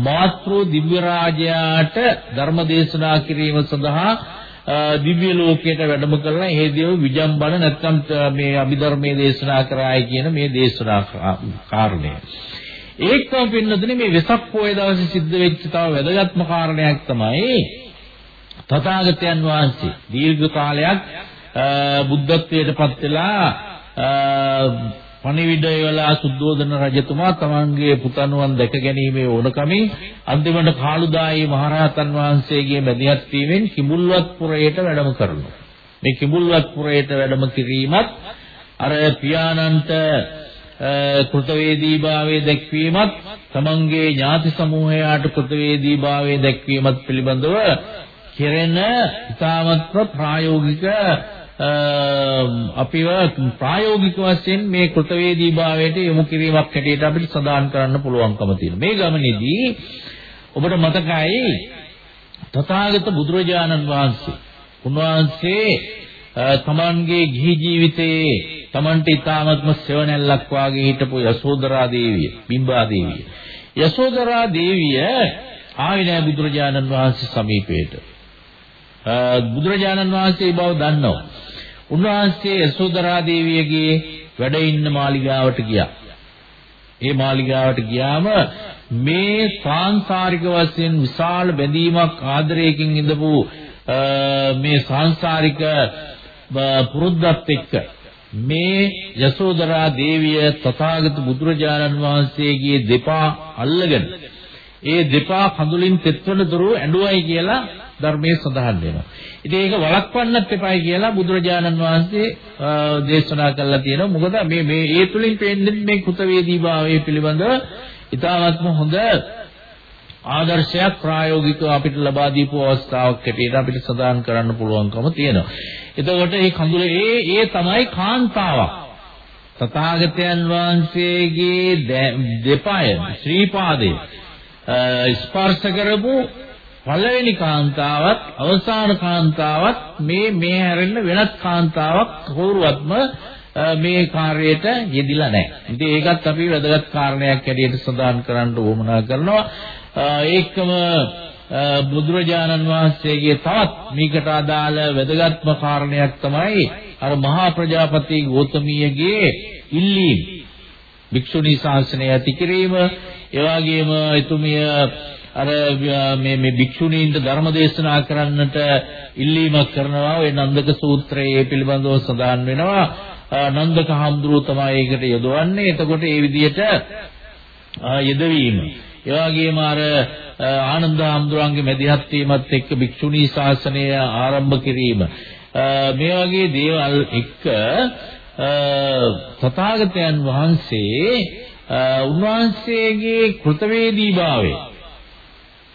මාතෘ දිව්‍ය රාජයාට ධර්ම දේශනා කිරීම සඳහා දිව්‍ය ලෝකයට වැඩම කරලා ඒ දේව විජම්බන නැත්නම් මේ අභිධර්මයේ දේශනා කරායි කියන මේ දේශනා කාරණය. ඒකම පින්නතුනේ මේ වෙසක් පොය දවසේ සිද්ධ වෙච්ච තව වැදගත්ම කාරණයක් තමයි තථාගතයන් වහන්සේ දීර්ඝ කාලයක් බුද්ධත්වයට පත් වෙලා පණිවිඩය වලා සුද්ධෝදන රජතුමා තමන්ගේ පුතණුවන් දැක ගැනීමේ ඕනකමින් අන්තිමට කාළුදායි මහරහතන් වහන්සේගේ මැදිහත් වීමෙන් කිඹුල්වත් පුරයට වැඩම කරනවා. මේ කිඹුල්වත් පුරයට වැඩම කිරීමත් අර පියාණන්ට කෘතවේදීභාවයේ දැක්වීමත් තමන්ගේ ඥාති සමූහයාට කෘතවේදීභාවයේ දැක්වීමත් පිළිබඳව කෙරෙන ඉතාමත්ව ප්‍රායෝගික අපිව ප්‍රායෝගික වශයෙන් මේ කෘතවේදීභාවයට යොමු කිරීමක් හැටියට අපිට සඳහන් කරන්න පුළුවන්කම තියෙනවා. මේ ගමනේදී ඔබට මතකයි තථාගත බුදුරජාණන් වහන්සේ උන්වහන්සේ තමන්ගේ ගිහි ජීවිතයේ තමන්ට ඊ타ත්ම සෙවණැල්ලක් වාගේ හිටපු යසෝදරා දේවිය, බිම්බා දේවිය. යසෝදරා දේවිය ආවේ නෑ බුදුරජාණන් වහන්සේ සමීපයට. බුදුරජාණන් වහන්සේ බව දන්නවා. උන්වහන්සේ යසෝදරා දේවියගේ වැඩ ඉන්න මාලිගාවට ගියා. ඒ මාලිගාවට ගියාම මේ සාංශාරික වශයෙන් විශාල බැඳීමක් ආදරයකින් ඉඳපු මේ සාංශාරික පුරුද්දත් එක්ක මේ යසෝදරා දේවිය තථාගත බුදුරජාණන් වහන්සේගේ දෙපා අල්ලගෙන ඒ දෙපා කඳුලින් තෙත්වන දුරු ඇඬුවයි කියලා ධර්මයේ සඳහන් වෙනවා. ඉතින් ඒක වළක්වන්නත් එපායි කියලා බුදුරජාණන් වහන්සේ දේශනා කළා තියෙනවා. මොකද මේ මේ ඒ තුලින් පෙන්නේ මේ කෘතවේදීභාවය පිළිබඳව ඉතාමත්ම හොඳ ආදර්ශයක් ප්‍රායෝගිකව අපිට ලබා දීපු අවස්ථාවක් හැටියට අපිට සඳහන් කරන්න පුළුවන්කම තියෙනවා. එතකොට මේ කඳුල ඒ ඒ තමයි කාන්තාවක්. තථාගතයන් වහන්සේගේ දෙපය ශ්‍රී පාදයේ ස්පර්ශ කරපු පළවෙනි කාන්තාවත් අවසාන කාන්තාවත් මේ මේ හැරෙන්න වෙනත් කාන්තාවක් කවුරුවත්ම මේ කාර්යයට යෙදිලා නැහැ. ඉතින් ඒකත් අපි වැදගත් කාරණයක් හැටියට සඳහන් කරන්න උවමනා කරනවා. ඒකම බුදුරජාණන් වහන්සේගේ තවත් මේකට අදාළ වැදගත්ම කාරණයක් තමයි අර මහා ප්‍රජාපති ගෞතමියගේ ඉල්ලීම. භික්ෂුණී ශාසනය ඇති කිරීම ඒ වගේම එතුමිය අර මේ මේ භික්ෂුණීන්ට ධර්ම දේශනා කරන්නට ඉල්ලීමක් කරනවා. ඒ නන්දක සූත්‍රයේ පිළිබඳව සඳහන් වෙනවා. නන්දක හඳුරු තමයි ඒකට යොදවන්නේ. එතකොට ඒ විදිහට යෙදවීම. ඒ වගේම අර ආනන්ද හඳුරන්ගේ මැදිහත් වීමත් එක්ක භික්ෂුණී ශාසනය ආරම්භ කිරීම. මේ වගේ දේවල් එක්ක තථාගතයන් වහන්සේ උන්වහන්සේගේ කෘතවේදීභාවය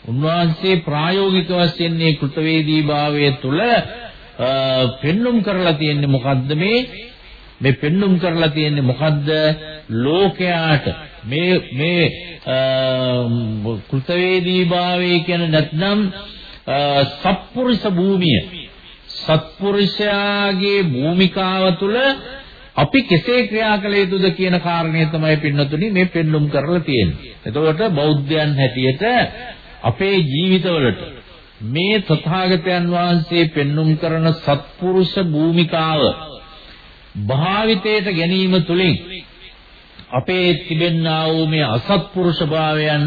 උන්වහන්සේ ප්‍රායෝගික වශයෙන් මේ කෘතවේදීභාවය තුළ පෙන්눔 කරලා තියෙන්නේ මොකද්ද මේ? මේ පෙන්눔 කරලා තියෙන්නේ මොකද්ද? ලෝකයාට මේ මේ කෘතවේදීභාවය කියන නැත්නම් සත්පුරුෂ භූමිය සත්පුරුෂයාගේ භූමිකාව තුළ අපි කෙසේ ක්‍රියා කළ යුතුද කියන කාරණය තමයි පින්නතුනි මේ පෙන්눔 කරලා තියෙන්නේ. එතකොට බෞද්ධයන් හැටියට අපේ ජීවිතවලට මේ තථාගතයන් වහන්සේ පෙන්눔 කරන සත්පුරුෂ භූමිකාව භාවිතයට ගැනීම තුළින් අපේ තිබෙන්නා වූ මේ අසත්පුරුෂ භාවයන්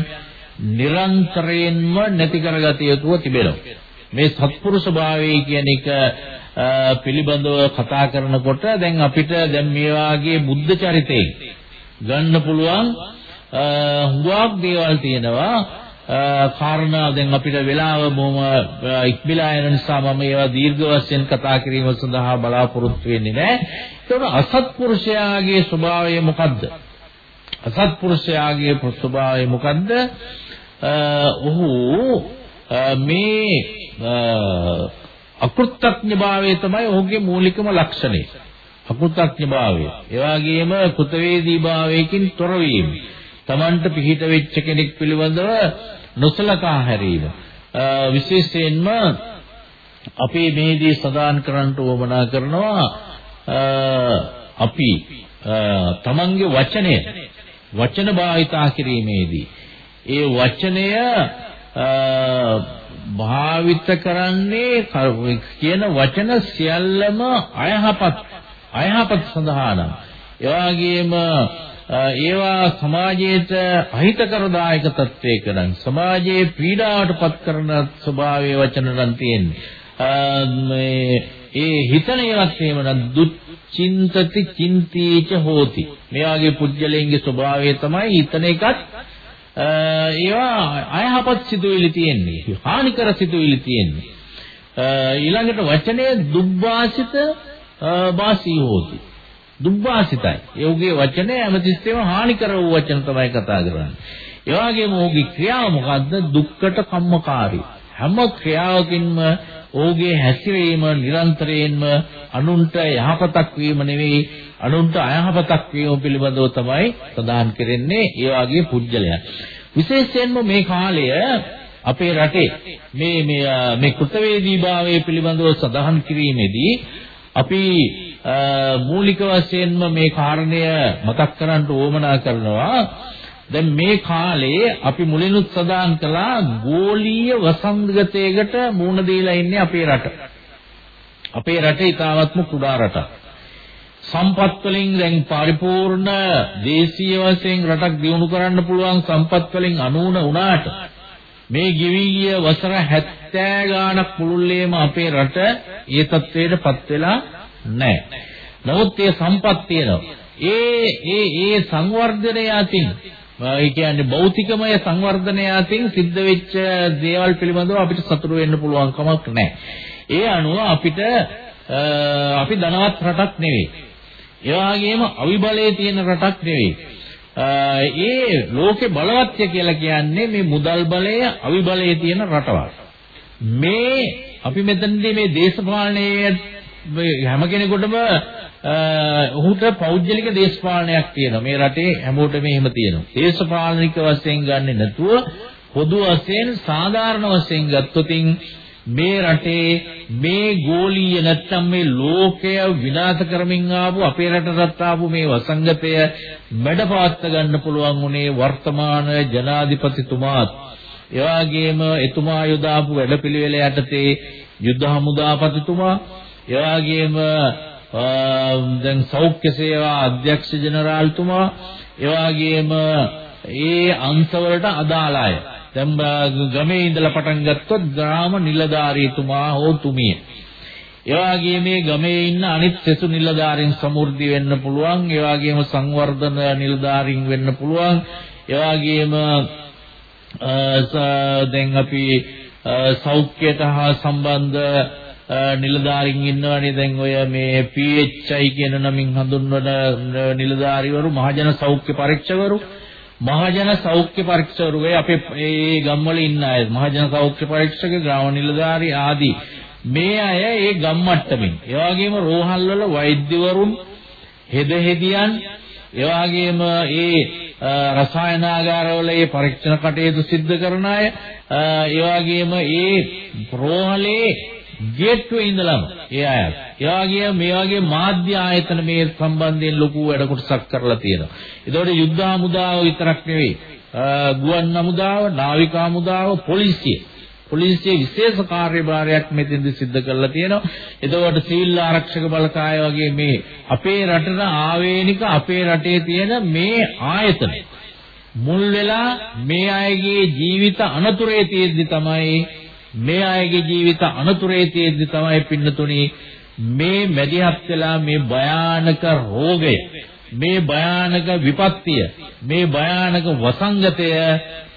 නිරන්තරයෙන්ම නැති කරගත යුතුව තිබෙනවා. මේ සත්පුරුෂ භාවය කියන එක පිළිබඳව කතා කරනකොට දැන් අපිට දැන් මේ වාගේ බුද්ධ චරිතේ ගන්න පුළුවන් හුඟක් දේවල් තියෙනවා කාරණා දැන් අපිට වෙලාව බොහොම ඉක්මලා යන නිසා මම ඒවා දීර්ඝ වශයෙන් කතා කිරීම සඳහා බලාපොරොත්තු වෙන්නේ නැහැ. ඒතකොට අසත්පුරුෂයාගේ ස්වභාවය මොකද්ද? අසත්පුරුෂයාගේ ස්වභාවය මොකද්ද? ඔහු මේ අකෘතඥභාවය තමයි ඔහුගේ මූලිකම ලක්ෂණය. අකෘතඥභාවය. ඒ වගේම කෘතවේදී භාවයකින් තොර වීම. Tamanට පිහිට වෙච්ච කෙනෙක් පිළිබඳව නොසලකා හැරීම. විශේෂයෙන්ම අපි මේදී සදාන් කරන්නට උවමනා කරනවා අපි තමන්ගේ වචනය වචන භාවිතා කිරීමේදී. ඒ වචනය භාවිත කරන්නේ කියන වචන සියල්ලම අයහපත් අයහපත් සඳහා නම්. එවාගේම ඒවා සමාජයට අහිතකරදායක තත්වයක නම් සමාජයේ පීඩාවට පත් කරන ස්වභාවයේ වචන නම් තියෙන්නේ. ඒ හිතන ඒවත් එහෙම නම් දුච්චින්තති චින්තීච හෝති මේ වගේ පුජ්‍යලෙන්ගේ ස්වභාවය තමයි හිතන එකත් ඒවා අයහපත් සිතුවිලි තියෙන්නේ. හානිකර සිතුවිලි තියෙන්නේ. ඊළඟට වචනය දුබ්බාසිත වාසී හොති. දුබ්බාසිතයි. ඒ උගේ වචනය හැමතිස්සෙම හානිකර වූ වචන තමයි කතා කරන්නේ. ඒ වගේම ඔහුගේ ක්‍රියාව මොකද්ද? දුක්කට කම්මකාරී. හැම ක්‍රියාවකින්ම ඔහුගේ හැසිරීම නිරන්තරයෙන්ම අනුන්ට යහපතක් වීම නෙවෙයි අනුන්ට අයහපතක් වීම පිළිබඳව තමයි සඳහන් කරන්නේ ඒ වාගේ පුජ්‍යලයන්. විශේෂයෙන්ම මේ කාලය අපේ රටේ මේ මේ මේ කෘතවේදීභාවය පිළිබඳව සඳහන් කිරීමේදී අපි මූලික වශයෙන්ම මේ කාරණය මතක් කරන්න ඕමනා කරනවා දැන් මේ කාලේ අපි මුලිනුත් සඳහන් කළා ගෝලීය වසංගතයකට මුහුණ දීලා ඉන්නේ අපේ රට. අපේ රටේ ඉතාමත්ම කුඩා රටක්. සම්පත් වලින් දැන් පරිපූර්ණ දේශීය වශයෙන් රටක් දියුණු කරන්න පුළුවන් සම්පත් වලින් අනුුණ වුණාට මේ ගිවිය වසර 70 ගාණක් පුළුල්ලේම අපේ රට ඒ තත්ත්වයටපත් වෙලා නැහැ. නමුත් ඒ සම්පත් තියෙනවා. ඒ ඒ ඒ සංවර්ධනය අතින් ඒ කියන්නේ භෞතිකමය සංවර්ධනය අතින් සිද්ධ වෙච්ච දේවල් පිළිබඳව අපිට සතුටු වෙන්න පුළුවන් කමක් නැහැ. ඒ අනුව අපිට අපි ධනවත් රටක් නෙවෙයි. ඒ වගේම අවිබලයේ තියෙන රටක් නෙවෙයි. ඒ ලෝකේ බලවත්ය කියලා කියන්නේ මේ මුදල් බලය අවිබලයේ තියෙන රටවල්. මේ අපි මෙතනදී මේ දේශපාලනයේ හැම කෙනෙකුටම ඔහුට පෞද්ගලික දේශපාලනයක් තියෙනවා. මේ රටේ හැමෝටම එහෙම තියෙනවා. දේශපාලනික වශයෙන් ගන්නෙ නැතුව පොදු වශයෙන් සාධාරණ වශයෙන් ගත්තොතින් මේ රටේ මේ ගෝලීය නැත්තම් මේ ලෝකය විනාශ කරමින් ආපු අපේ රටට ආපු මේ වසංගතය මැඩපවත්ත ගන්න පුළුවන් උනේ වර්තමාන ජනාධිපතිතුමාත් එවාගේම එතුමා යොදාපු වැඩපිළිවෙල යටතේ යුද්ධ හමුදාපතිතුමා එවාගේම දැන් සෞඛ්‍ය සේවා අධ්‍යක්ෂ ජනරාල්තුමා එවාගේම ඒ අංශවලට අදාළ අය දැන් ගමේ ඉඳලා පටන් ගත්තොත් ග්‍රාම නිලධාරීතුමා හෝ තුමිය. ඒ වගේම මේ ගමේ ඉන්න අනිත් සෙසු නිලධාරීන් සමෘද්ධි වෙන්න පුළුවන්. ඒ වගේම සංවර්ධන නිලධාරීන් වෙන්න පුළුවන්. ඒ වගේම දැන් අපි සෞඛ්‍යයට හා සම්බන්ධ නිලධාරීන් ඉන්නවනේ. දැන් ඔය මේ PHI කියන නමින් හඳුන්වන නිලධාරීවරු මහජන සෞඛ්‍ය පරීක්ෂකවරු. මහජන සෞඛ්‍ය පරීක්ෂකරුවේ අපේ ඒ ගම්වල ඉන්න අය මහජන සෞඛ්‍ය පරීක්ෂක ග්‍රාම නිලධාරී ආදී. මේ අය ඒ ගම් මට්ටමින්. ඒ වගේම රෝහල් වල වෛද්‍යවරුන් හෙදහෙදියන් ඒ වගේම ඒ රසායනාගාරවල ඒ පරීක්ෂණ කටයුතු සිදු කරන අය ඒ වගේම ඒ රෝහලේ ගේට්ටුවේ ඉඳලම ඒ අය. ඒ වගේම මේ වගේ මාධ්‍ය ආයතන මේ සම්බන්ධයෙන් ලොකු වැඩ කොටසක් කරලා තියෙනවා. ඒතකොට යුද්ධ හමුදාව විතරක් නෙවෙයි. ගුවන් හමුදාව, නාවික හමුදාව, පොලිසිය, පොලිසිය විශේෂ කාර්යභාරයක් මෙතෙන්දි සිද්ධ කරලා තියෙනවා. එතකොට සීල් ආරක්ෂක බලකාය වගේ මේ අපේ රටට ආවේනික අපේ රටේ තියෙන මේ ආයතන මුල් වෙලා මේ අයගේ ජීවිත අනතුරේ තියෙද්දි තමයි මේ අයගේ ජීවිත අනතුරේ තියෙද්දි තමයි පින්නතුණි මේ මැදිහත් වෙලා මේ භයානක රෝගය මේ භයානක විපත්තිය මේ භයානක වසංගතය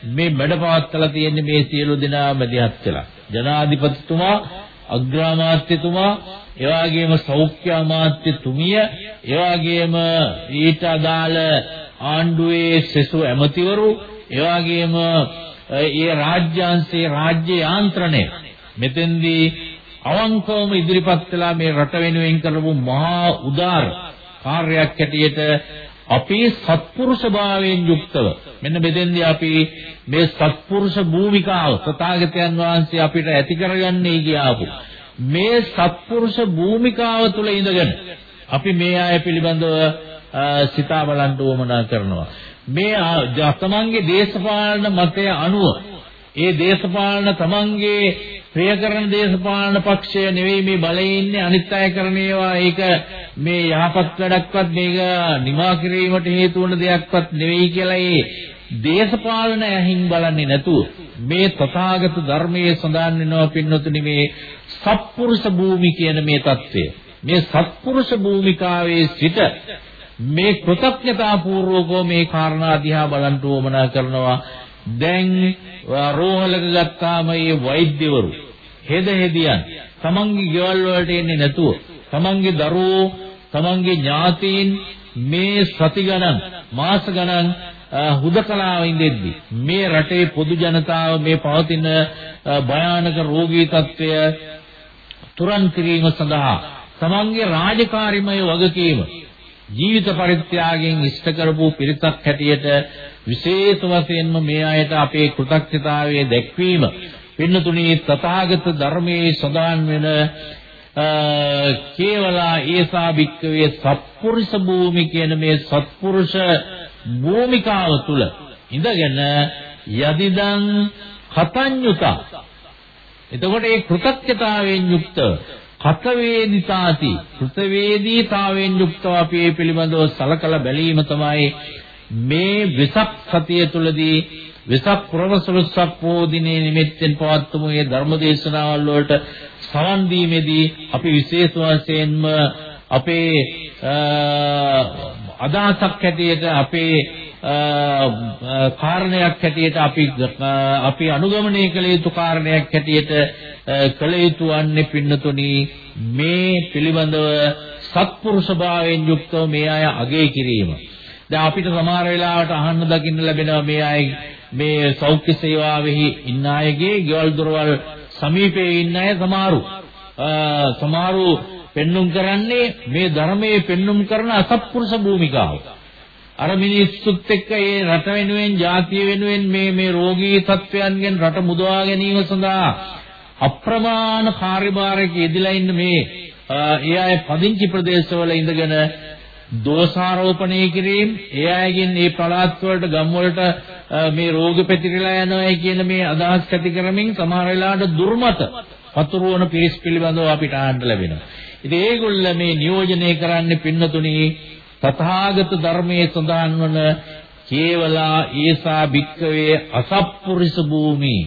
මේ මැඩපවත්තලා තියෙන්නේ මේ සියලු දෙනා මැදිහත් වෙලා. ජනාධිපතිතුමා අග්‍රාමාත්‍යතුමා එවාගේම සෞඛ්‍ය අමාත්‍යතුමිය එවාගේම ඊට අදාළ ආණ්ඩුවේ සෙසු ඇමතිවරු එවාගේම ඒ රාජ්‍යාංශයේ රාජ්‍ය යාන්ත්‍රණය. මෙතෙන්දී අවංකවම ඉදිරිපත් කළා මේ රට වෙනුවෙන් කරපු මහා උදාර කාර්යයක් හැටියට අපි සත්පුරුෂභාවයෙන් යුක්තව. මෙන්න මෙතෙන්දී අපි මේ සත්පුරුෂ භූමිකාව තථාගතයන් වහන්සේ අපිට ඇති කරගන්නේ කියාපු මේ සත්පුරුෂ භූමිකාව තුළ ඉඳගෙන අපි මේ අය පිළිබඳව සිතා බලන්න උවමනා කරනවා. මේ තමන්ගේ දේශපාලන මතය අනුව ඒ දේශපාලන තමන්ගේ ප්‍රිය කරන දේශපාලන පක්ෂය නෙවෙයි මේ බලයේ ඉන්නේ අනිත් අය කරන ඒවා. ඒක මේ යහපත් වැඩක්වත් මේක නිමා කිරීමට හේතු වන දෙයක්වත් නෙවෙයි කියලා ඒ දේශපාලන ඇහින් බලන්නේ නැතුව මේ තථාගත ධර්මයේ සඳහන් වෙනවා පින්නතුනි මේ සත්පුරුෂ භූමි කියන මේ தත්වය මේ සත්පුරුෂ භූමිකාවේ සිට මේ කෘතඥතා පූර්වකව මේ කාරණා දිහා බලන්න උවමනා කරනවා. දැන් රෝහලක ගත්තාම මේ වෛද්‍යවරු හෙද හෙදියන් තමන්ගේ ගෙවල් වලට එන්නේ නැතුව තමන්ගේ දරුවෝ තමන්ගේ ඥාතීන් මේ සති ගණන් මාස ගණන් හුදකලාව ඉඳෙද්දි මේ රටේ පොදු ජනතාව මේ පවතින භයානක රෝගී තත්ත්වය තුරන් කිරීම සඳහා තමන්ගේ රාජකාරිමය වගකීම ජීවිත පරිත්‍යාගයෙන් ඉෂ්ට කරපු පිරිසක් හැටියට විශේෂ වශයෙන්ම මේ අයට අපේ කෘතඥතාවයේ දැක්වීම පින්නතුණී තථාගත ධර්මයේ සදාන් වෙන කේවලා ඒසා භික්කවේ සත්පුරුෂ භූමි කියන මේ සත්පුරුෂ භූමිකාව තුල ඉඳගෙන යදිදං කතඤ්ඤුතා. එතකොට මේ කෘතඥතාවයෙන් යුක්ත කතවේදිතාති කෘතවේදීතාවයෙන් යුක්තව අපි මේ පිළිබඳව සලකලා බැලීම තමයි මේ විසක් සතිය තුලදී වෙසක් පුරවසලසක් පෝ දිනේ නිමෙත්තෙන් පවත්වමු. මේ ධර්ම දේශනාවල් වලට සවන් දීමේදී අපි විශේෂ වශයෙන්ම අපේ අදහසක් හැටියට අපේ කාරණයක් හැටියට අපි අපි අනුගමනය කළ යුතු කාරණයක් හැටියට කළ යුතු වන්නේ පින්නතුනි මේ පිළිබඳව සත්පුරුෂ භාවයෙන් යුක්තව මේ අය අගය කිරීම. දැන් අපිට සමහර වෙලාවට අහන්න දකින්න ලැබෙනවා මේ අය මේ සෞඛ්‍ය සේවාවෙහි ඉන්න අයගේ ගෙවල් දොරවල් සමීපයේ ඉන්න අය සමහරු සමහරු පෙන්눔 කරන්නේ මේ ධර්මයේ පෙන්눔 කරන අසත්පුරුෂ භූමිකාව. අර මිනිස්සුත් එක්ක ඒ රට වෙනුවෙන්, ජාතිය වෙනුවෙන් මේ මේ රෝගී තත්වයන්ගෙන් රට මුදවා ගැනීම සඳහා අප්‍රමාණ කාර්යභාරයක යෙදලා ඉන්න මේ ඒ අය පදිංචි ප්‍රදේශවල ඉඳගෙන දෝෂාරෝපණය කිරීම, ඒ අයගෙන් මේ පළාත් වලට ගම් වලට මේ රෝග පැතිරිලා යනවායි කියන මේ අදහස් ඇති කරමින් සමහර වෙලාවට දුර්මත පතුරවන පිරිස් පිළිබඳව අපිට ආන්න ලැබෙනවා. ඉතින් ඒගොල්ල මේ නියෝජනය කරන්නේ පින්නතුණි තථාගත ධර්මයේ සඳහන් වන කේවලා ඊසා භික්කවේ අසත්පුරුෂ භූමි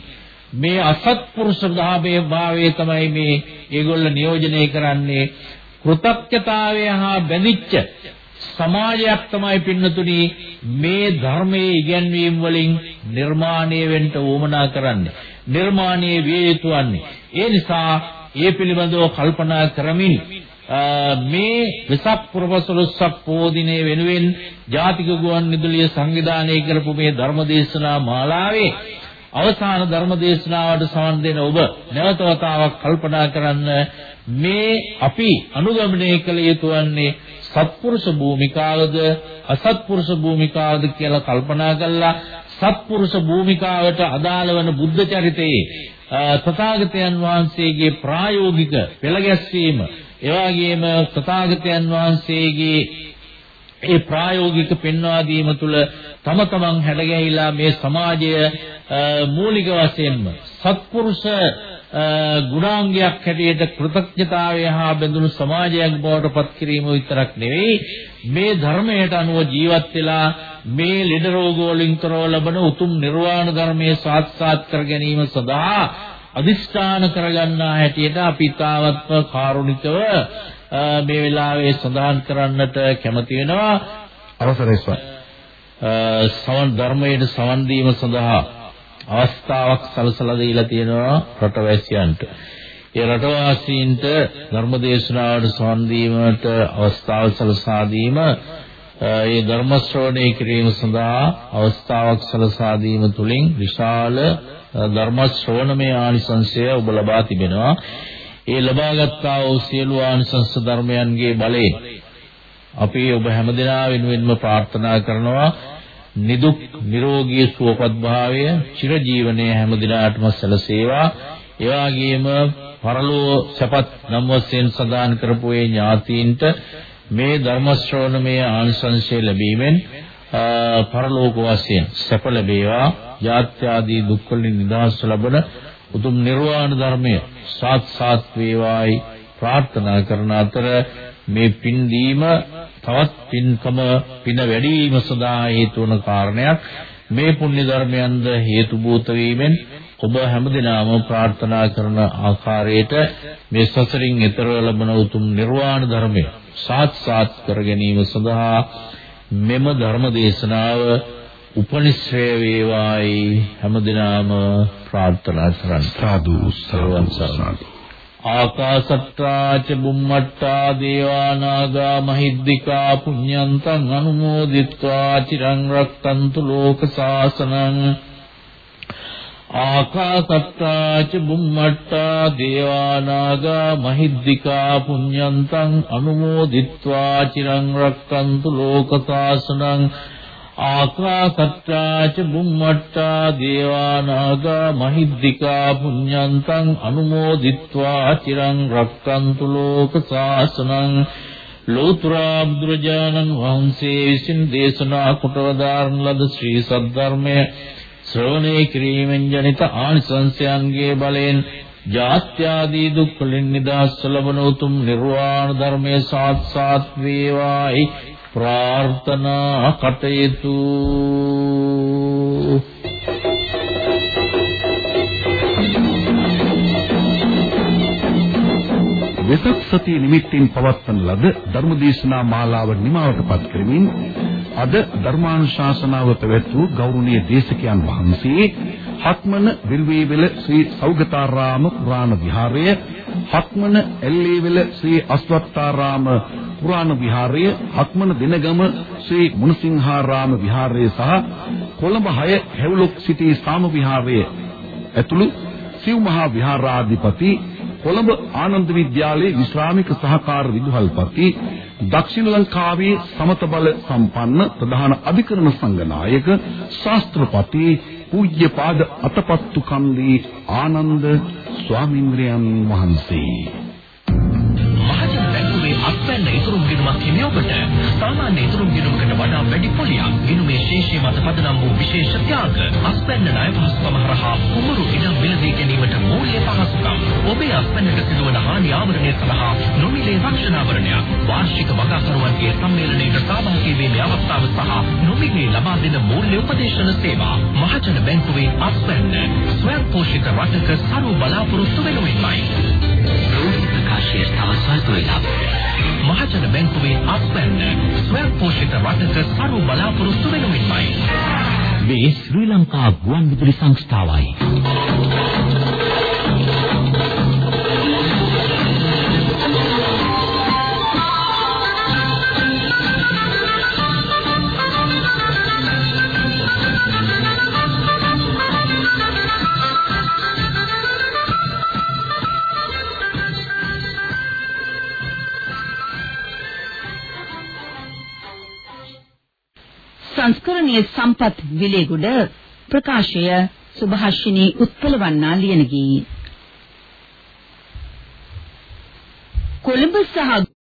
මේ අසත්පුරුෂ ධාභයේ භාවයේ තමයි මේ ඒගොල්ල නියෝජනය කරන්නේ. කෘතඥතාවය හා බැඳිච්ච සමාජයක් තමයි පින්නතුනි මේ ධර්මයේ ඉගැන්වීම් වලින් නිර්මාණය වෙන්න උවමනා කරන්නේ නිර්මාණය විය යුතු වන්නේ. ඒ නිසා ඒ පිළිබඳව කල්පනා කරමින් මේ වෙසක් පුරවසලොස්සක් පෝදිනේ වෙනුවෙන් ජාතික ගුවන් විදුලිය සංවිධානය කරපු මේ ධර්මදේශනා මාලාවේ අවසාන ධර්මදේශනාවට සමන් දෙන ඔබ නැවත වතාවක් කල්පනා කරන්න. මේ අපි අනුගමනය කළ යුතු වන්නේ සත්පුරුෂ භූමිකාවද අසත්පුරුෂ භූමිකාවද කියලා කල්පනා කළා. සත්පුරුෂ භූමිකාවට අදාළ වන බුද්ධ චරිතයේ තථාගතයන් වහන්සේගේ ප්‍රායෝගික පෙළගැස්වීම එවාගේම තථාගතයන් වහන්සේගේ ඒ ප්‍රායෝගික පෙන්වා දීම තුළ තම තමන් හැඩගැහිලා මේ සමාජය මූලික වශයෙන්ම සත්පුරුෂ ගුණාංගයක් හැටියට කෘතඥතාවය හා බැඳුණු සමාජයක් බවට පත් කිරීම විතරක් නෙවෙයි මේ ධර්මයට අනුව ජීවත් වෙලා මේ ලෙඩ රෝග වලින් තොරව ලබන උතුම් නිර්වාණ ධර්මයේ සාක්ෂාත් කර ගැනීම සඳහා අදිෂ්ඨාන කරගන්නා හැටියට අපි තාවත්ව කාරුණිකව මේ වෙලාවේ සඳහන් කරන්නට කැමති වෙනවා අවසරයි. සවන් ධර්මයට සවන් දීම සඳහා අවස්ථාවක් සලසලා දීලා තියෙනවා රටවැසියන්ට. ඒ රටවාසීන්ට ධර්මදේශනාවට සවන් දීමට අවස්ථාව සලසා දීම ඒ ධර්ම ශ්‍රවණය කිරීම සඳහා අවස්ථාවක් සලසා දීම තුළින් විශාල ධර්ම ශ්‍රවණමය ආනිසංසය ඔබ ලබා තිබෙනවා. ඒ ලබාගත්තා වූ සියලු ආනිසංස ධර්මයන්ගේ බලයෙන් අපි ඔබ හැමදෙනා වෙනුවෙන්ම ප්‍රාර්ථනා කරනවා නිදුක් නිරෝගී සුවපත් භාවය චිරජීවනයේ හැමදිනාටම සැලසේවා. ඒ වගේම පරලෝ සපත් නම් වශයෙන් සදාන් කරපු ඒ ඥාතීන්ට මේ ධර්ම ශ්‍රවණමේ ආනිසංසය ලැබීමෙන් පරලෝක වශයෙන් සැප ලැබේවා. ජාත්‍ය ආදී දුක් වලින් නිදහස් ලැබෙන උතුම් නිර්වාණ ධර්මය සාත්සාත් වේවායි ප්‍රාර්ථනා කරන අතර මේ පින් දීම තවත් පින්කම පින වැඩි වීම සඳහා හේතු වන කාරණයක්. මේ පුණ්‍ය ධර්මයන්ද හේතු භූත වීමෙන් ඔබ හැමදිනම ප්‍රාර්ථනා කරන ආකාරයට මේ සසරින් එතර ලැබෙන උතුම් නිර්වාණ ධර්මය සාත්සාත් කර ගැනීම සඳහා මෙම ධර්ම දේශනාව උපනිශ්‍රේ වේවායි. හැමදිනම ප්‍රාර්ථනා කරන් සාදු සාදු ආකාශත්තා ච බුම්මත්තා දේවා නාග මහිද්దికා පුඤ්ඤන්තං අනුමෝදිත්වා චිරං රක්තන්තු ලෝක සාසනං ආකාශත්තා ච බුම්මත්තා දේවා නාග මහිද්దికා පුඤ්ඤන්තං අනුමෝදිත්වා චිරං රක්තන්තු ලෝක සාසනං ආකාසත්තා ච බුම්මත්තා දේවානාග මහිද්దికා පුඤ්ඤන්තං අනුමෝදිත්වා චිරං රක්칸තු ලෝක සාසනං ලෝතුරා බුදුරජාණන් වහන්සේ විසින් දේශනා කොට වදාරන ලද ශ්‍රී සද්ධර්මය ශ්‍රවණය කිරීමෙන් ජනිත ආනිසංසයන්ගේ බලයෙන් ජාත්‍යාදී දුක් වලින් නිදහස් ලැබන උතුම් නිර්වාණ ධර්මයේ සාක්ෂාත් වේවායි ප්‍රාර්ථනා කටයුතු. වෙසක් සතිය නිමිත්තෙන් පවත්වන ලද ධර්මදේශනා මාලාව නිමවටපත් කරමින් අද ධර්මානුශාසනාව පැවැත් වූ ගෞරවනීය දේශකයන් වහන්සේ හත්මන විල්වේවැල ශ්‍රී සෞගතාරාම පුරාණ විහාරය හත්මන ඇල්ලේවැල ශ්‍රී අස්වත්තාරාම පුරාණ විහාරය හත්මන දිනගම ශ්‍රී මුණසිංහාරාම විහාරය සහ කොළඹ 6 හැවුලොක් සිටි සාම විහාරය ඇතුළු සිව් මහා විහාරාධිපති කොළඹ ආනන්ද විද්‍යාලයේ විශ්‍රාමික සහකාර විදුහල්පති දක්ෂිණ ලංකාවේ සමත බල සම්පන්න ප්‍රධාන අධිකරණ සංඝනායක ශාස්ත්‍රපති පූජ්‍යපාද අතපත්තු කන්දී ආනන්ද ස්වාමීන්ද්‍රයන් වහන්සේ. අත්වැන්න ඉතුරුම් ගිණුමක් හිමි ඔබට සාමාන්‍ය ඉතුරුම් ගිණුමකට වඩා වැඩි පොලියක් ගිණුමේ ශේෂ්ඨ මත පදනම් වූ විශේෂ ත්‍යාග අස්වැන්න ණය පහසුකම හරහා කුමරු ඉඩම් මිලදී ගැනීමට මූල්‍ය පහසුකම්. ඔබේ අස්වැන්නට සිදුවන හානි ආවරණය සඳහා නොමිලේ රක්ෂණ ආවරණයක් වාර්ෂික වගාකරුවන්ගේ සම්මේලනයකට සහභාගී වීමේ අවස්ථාව සහ නොමිලේ ලබා දෙන මූල්‍ය උපදේශන සේවා. මහජන බැංකුවේ අස්වැන්න ස්වයං පෝෂිත රටක සරු බලාපොරොත්තු වෙනුවෙන්මයි. ප්‍රකාශය තව ස්වල්ප වෙලාවකට මහජන බැංකුවේ අත්පැන්න ස්වයං පෝෂිත රටක සරු බලාපොරොත්තු වෙනුවෙන්මයි. මේ ශ්‍රී ලංකා ගුවන්විදුලි සංස්ථාවයි. සංස්කරණීය සම්පත් විලේගොඩ ප්‍රකාශය සුභාෂිනී උත්පලවන්නා ලියනගේ. කොළඹ සහ